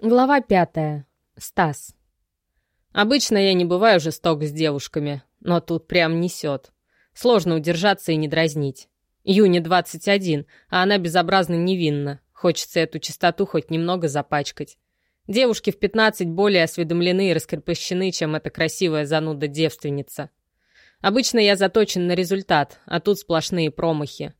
Глава пятая. Стас. Обычно я не бываю жесток с девушками, но тут прям несет. Сложно удержаться и не дразнить. Юне 21, а она безобразно невинна. Хочется эту чистоту хоть немного запачкать. Девушки в 15 более осведомлены и раскрепощены, чем эта красивая зануда-девственница. Обычно я заточен на результат, а тут сплошные промахи.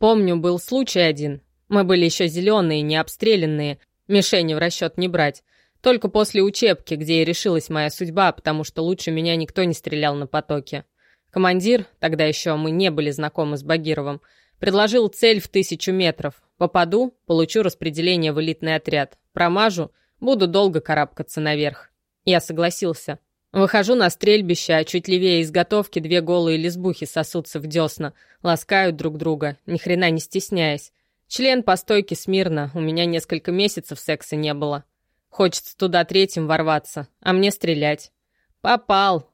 Помню, был случай один. Мы были еще зеленые, не обстрелянные, Мишени в расчет не брать. Только после учебки, где и решилась моя судьба, потому что лучше меня никто не стрелял на потоке. Командир, тогда еще мы не были знакомы с Багировым, предложил цель в тысячу метров. Попаду, получу распределение в элитный отряд. Промажу, буду долго карабкаться наверх. Я согласился. Выхожу на стрельбище, а чуть левее изготовки две голые лесбухи сосутся в десна, ласкают друг друга, ни хрена не стесняясь. Член по стойке смирно, у меня несколько месяцев секса не было. Хочется туда третьим ворваться, а мне стрелять. Попал.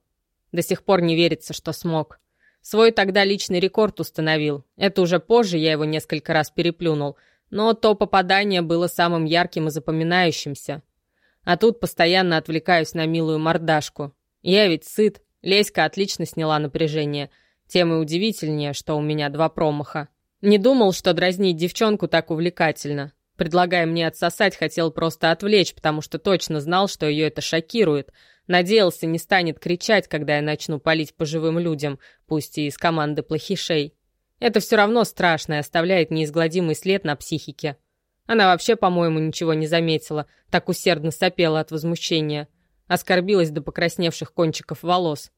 До сих пор не верится, что смог. Свой тогда личный рекорд установил. Это уже позже я его несколько раз переплюнул, но то попадание было самым ярким и запоминающимся. А тут постоянно отвлекаюсь на милую мордашку. Я ведь сыт, Леська отлично сняла напряжение. Тем и удивительнее, что у меня два промаха. Не думал, что дразнить девчонку так увлекательно. Предлагая мне отсосать, хотел просто отвлечь, потому что точно знал, что ее это шокирует. Надеялся, не станет кричать, когда я начну палить по живым людям, пусть и из команды плохишей. Это все равно страшно и оставляет неизгладимый след на психике. Она вообще, по-моему, ничего не заметила, так усердно сопела от возмущения. Оскорбилась до покрасневших кончиков волос.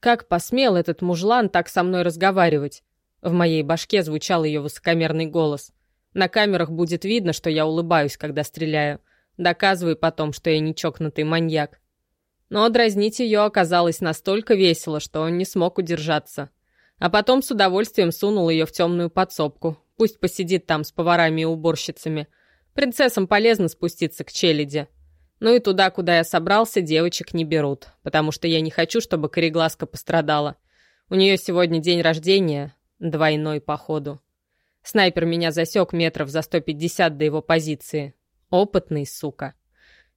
Как посмел этот мужлан так со мной разговаривать? В моей башке звучал ее высокомерный голос. На камерах будет видно, что я улыбаюсь, когда стреляю. Доказывай потом, что я не чокнутый маньяк. Но дразнить ее оказалось настолько весело, что он не смог удержаться. А потом с удовольствием сунул ее в темную подсобку. Пусть посидит там с поварами и уборщицами. Принцессам полезно спуститься к челяди. Ну и туда, куда я собрался, девочек не берут, потому что я не хочу, чтобы Корегласка пострадала. У нее сегодня день рождения, Двойной походу. Снайпер меня засек метров за 150 до его позиции. Опытный, сука.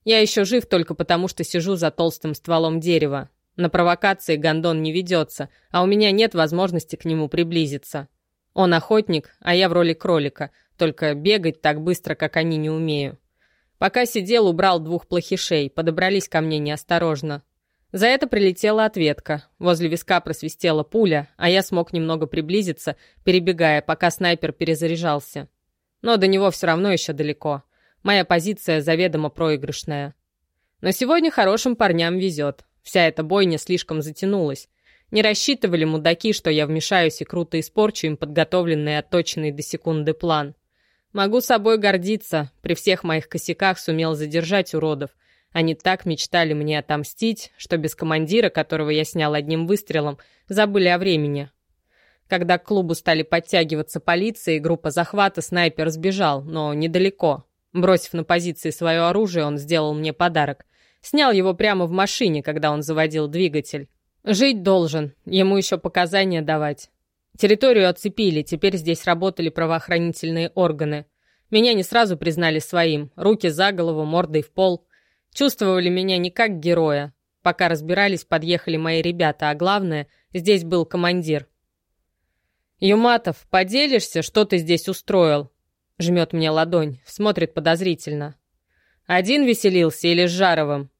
Я еще жив только потому, что сижу за толстым стволом дерева. На провокации гондон не ведется, а у меня нет возможности к нему приблизиться. Он охотник, а я в роли кролика, только бегать так быстро, как они, не умею. Пока сидел, убрал двух плохишей, подобрались ко мне неосторожно. За это прилетела ответка. Возле виска просвистела пуля, а я смог немного приблизиться, перебегая, пока снайпер перезаряжался. Но до него все равно еще далеко. Моя позиция заведомо проигрышная. Но сегодня хорошим парням везет. Вся эта бойня слишком затянулась. Не рассчитывали мудаки, что я вмешаюсь и круто испорчу им подготовленный и отточенный до секунды план. Могу собой гордиться. При всех моих косяках сумел задержать уродов, они так мечтали мне отомстить, что без командира, которого я снял одним выстрелом, забыли о времени. Когда к клубу стали подтягиваться полиция и группа захвата, снайпер сбежал, но недалеко. Бросив на позиции свое оружие, он сделал мне подарок. Снял его прямо в машине, когда он заводил двигатель. Жить должен, ему еще показания давать. Территорию оцепили, теперь здесь работали правоохранительные органы. Меня не сразу признали своим, руки за голову, мордой в пол. Чувствовали меня не как героя. Пока разбирались, подъехали мои ребята, а главное, здесь был командир. «Юматов, поделишься, что ты здесь устроил?» Жмет мне ладонь, смотрит подозрительно. «Один веселился или с Жаровым?»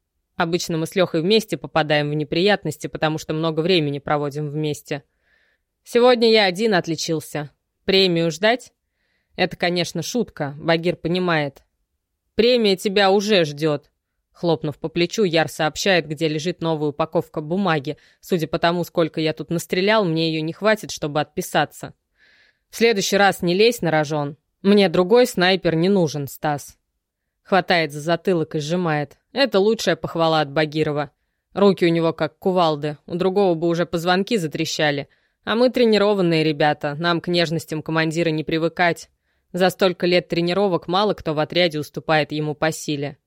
Обычно мы с Лехой вместе попадаем в неприятности, потому что много времени проводим вместе. Сегодня я один отличился. Премию ждать? Это, конечно, шутка, Багир понимает. Премия тебя уже ждет. Хлопнув по плечу, Яр сообщает, где лежит новая упаковка бумаги. Судя по тому, сколько я тут настрелял, мне ее не хватит, чтобы отписаться. В следующий раз не лезь на рожон. Мне другой снайпер не нужен, Стас. Хватает за затылок и сжимает. Это лучшая похвала от Багирова. Руки у него как кувалды, у другого бы уже позвонки затрещали. А мы тренированные ребята, нам к нежностям командира не привыкать. За столько лет тренировок мало кто в отряде уступает ему по силе.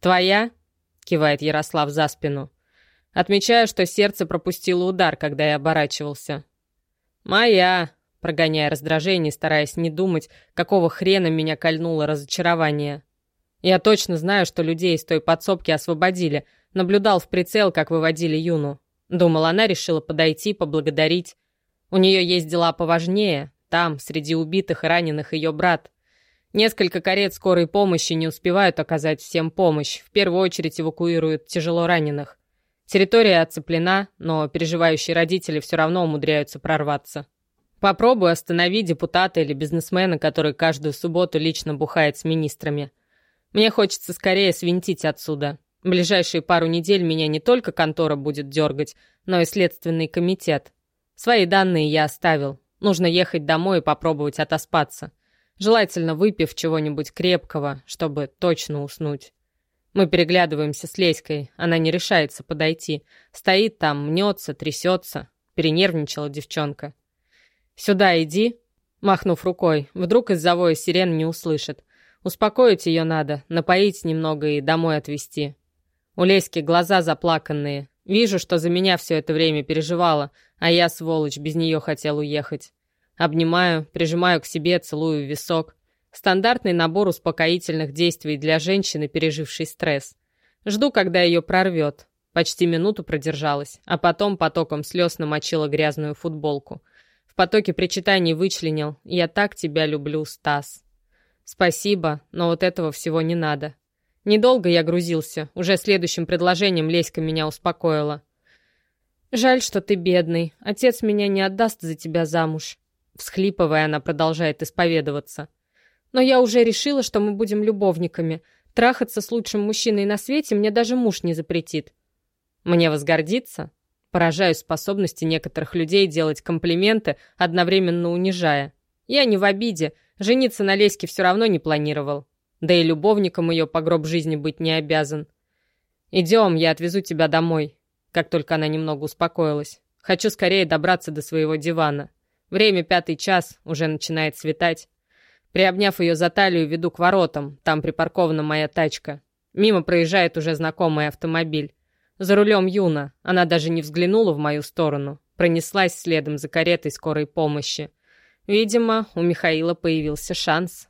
«Твоя?» — кивает Ярослав за спину. Отмечаю, что сердце пропустило удар, когда я оборачивался. «Моя!» — прогоняя раздражение, стараясь не думать, какого хрена меня кольнуло разочарование. Я точно знаю, что людей из той подсобки освободили. Наблюдал в прицел, как выводили Юну. Думал, она решила подойти, поблагодарить. У нее есть дела поважнее. Там, среди убитых и раненых, ее брат. Несколько карет скорой помощи не успевают оказать всем помощь. В первую очередь эвакуируют тяжело раненых. Территория оцеплена, но переживающие родители все равно умудряются прорваться. Попробую остановить депутата или бизнесмена, который каждую субботу лично бухает с министрами. Мне хочется скорее свинтить отсюда. Ближайшие пару недель меня не только контора будет дергать, но и следственный комитет. Свои данные я оставил. Нужно ехать домой и попробовать отоспаться. Желательно выпив чего-нибудь крепкого, чтобы точно уснуть. Мы переглядываемся с Леськой. Она не решается подойти. Стоит там, мнется, трясется. Перенервничала девчонка. «Сюда иди», махнув рукой. Вдруг из завоя сирен не услышит. Успокоить ее надо, напоить немного и домой отвезти. У Леськи глаза заплаканные. Вижу, что за меня все это время переживала, а я, сволочь, без нее хотел уехать. Обнимаю, прижимаю к себе, целую в висок. Стандартный набор успокоительных действий для женщины, пережившей стресс. Жду, когда ее прорвет. Почти минуту продержалась, а потом потоком слез намочила грязную футболку. В потоке причитаний вычленил «Я так тебя люблю, Стас». Спасибо, но вот этого всего не надо. Недолго я грузился, уже следующим предложением Леська меня успокоила. «Жаль, что ты бедный. Отец меня не отдаст за тебя замуж». Всхлипывая, она продолжает исповедоваться. Но я уже решила, что мы будем любовниками. Трахаться с лучшим мужчиной на свете мне даже муж не запретит. Мне возгордиться? Поражаюсь способности некоторых людей делать комплименты, одновременно унижая. Я не в обиде, жениться на Леське все равно не планировал. Да и любовником ее по гроб жизни быть не обязан. «Идем, я отвезу тебя домой», как только она немного успокоилась. «Хочу скорее добраться до своего дивана. Время пятый час, уже начинает светать. Приобняв ее за талию, веду к воротам. Там припаркована моя тачка. Мимо проезжает уже знакомый автомобиль. За рулем Юна. Она даже не взглянула в мою сторону. Пронеслась следом за каретой скорой помощи. Видимо, у Михаила появился шанс.